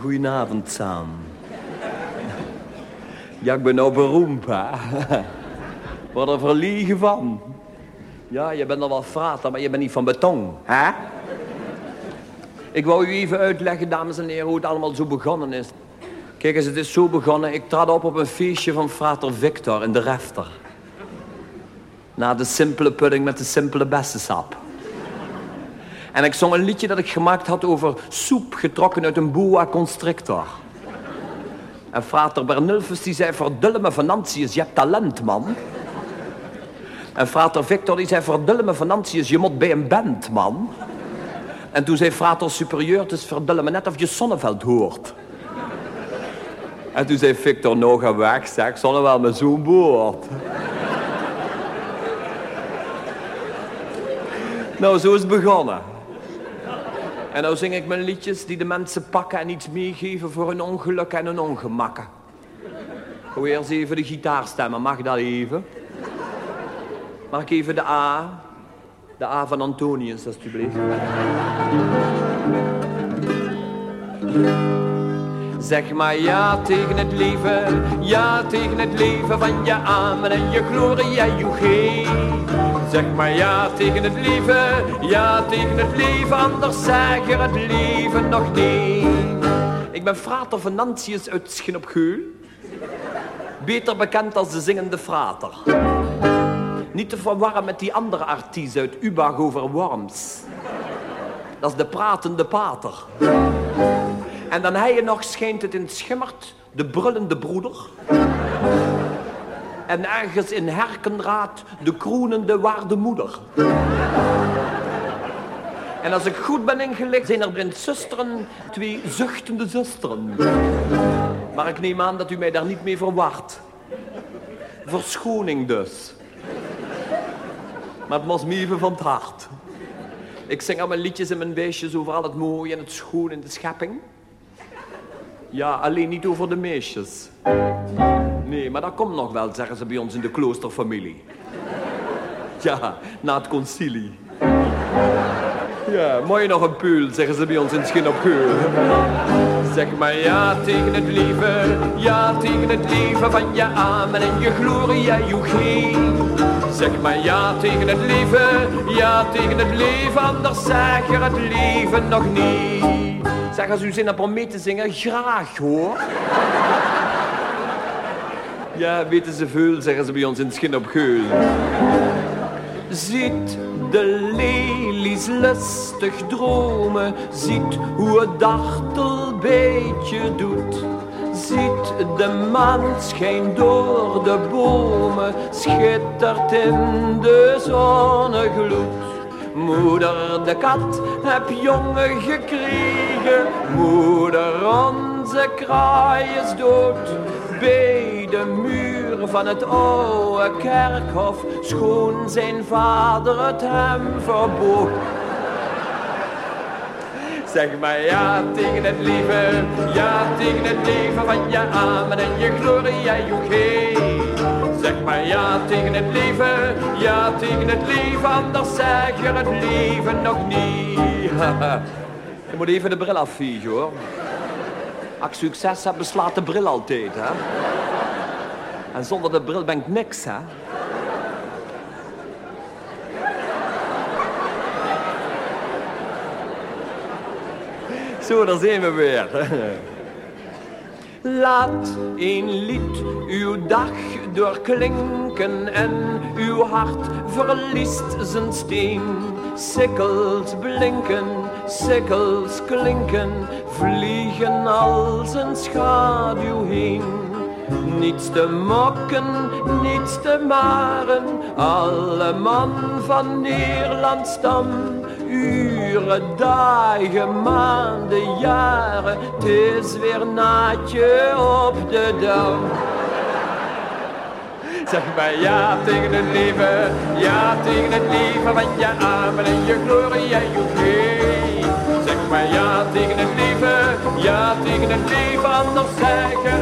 Goedenavond, Sam. Ja, ik ben nou beroemd, hè. Word er verliegen van. Ja, je bent al wel frater, maar je bent niet van beton, hè? Ik wou u even uitleggen, dames en heren, hoe het allemaal zo begonnen is. Kijk eens, het is zo begonnen. Ik trad op op een feestje van frater Victor in de refter. Na de simpele pudding met de simpele bessensap. En ik zong een liedje dat ik gemaakt had over soep getrokken uit een boa constrictor. En frater Bernulfus die zei, verdulle me Venantius, je hebt talent, man. En frater Victor die zei, verdulle me Venantius, je moet bij een band, man. En toen zei frater superieur, het is verdulle me net of je Sonneveld hoort. En toen zei Victor, nou ga weg, zeg, Sonneveld met zo'n boord. nou, zo is het begonnen. En nou zing ik mijn liedjes die de mensen pakken en iets meegeven voor hun ongeluk en hun ongemakken. Hoe eerst even de gitaarstemmen, mag dat even? Mag ik even de A? De A van Antonius, alstublieft. Zeg maar ja tegen het leven, ja tegen het leven van je amen en je glorie en je Zeg maar ja tegen het leven, ja tegen het leven, anders zeg je het leven nog niet. Ik ben frater Venantius uit Schin. Beter bekend als de zingende frater. Niet te verwarren met die andere artiest uit Ubag over Worms. Dat is de pratende pater. En dan hij je nog schijnt het in schimmert, de brullende broeder. En ergens in Herkenraad de kroenende waardemoeder. En als ik goed ben ingelicht, zijn er in zusteren twee zuchtende zusteren. Maar ik neem aan dat u mij daar niet mee verwacht. Verschoning dus. Maar het was me even van het hart. Ik zing al mijn liedjes en mijn weesjes over al het mooie en het schoon in de schepping. Ja, alleen niet over de meisjes. Nee, maar dat komt nog wel, zeggen ze bij ons in de kloosterfamilie. Ja, na het concilie. Ja, mooi nog een peul, zeggen ze bij ons in Schin op. Zeg maar ja tegen het leven, ja tegen het leven van je amen en je glorie en je geen. Zeg maar ja tegen het leven, ja tegen het leven, anders zeg je het leven nog niet. Zeg, als u zin hebt om mee te zingen, graag hoor. Ja, weten ze veel, zeggen ze bij ons in het Schin op Geul. Ziet de lelies lustig dromen, ziet hoe het dartel beetje doet. Ziet de maan schijnt door de bomen, schittert in de zonnegloed. Moeder de kat heb jongen gekregen, moeder onze kraai is dood. Bij de muur van het oude kerkhof schoon zijn vader het hem verbood. Zeg maar ja tegen het leven, ja tegen het leven van je amen en je je geest. Zeg maar ja tegen het leven, ja tegen het leven, anders zeg je het leven nog niet. je moet even de bril afviegen hoor. Als ik succes heb, beslaat de bril altijd hè. En zonder de bril ben ik niks hè. Zo, daar zijn we weer. Laat een lied uw dag doorklinken en uw hart verliest zijn steen. Sikkels blinken, sikkels klinken, vliegen als een schaduw heen. Niets te mokken, niets te maren, alle man van Nederland stam uren, dagen, maanden, jaren. Het is weer naadje op de dam. Zeg maar ja tegen het leven, ja tegen het leven van je amen en je glorie en je geest. Maar ja tegen het leven, ja tegen het leven, anders zeg je het leven.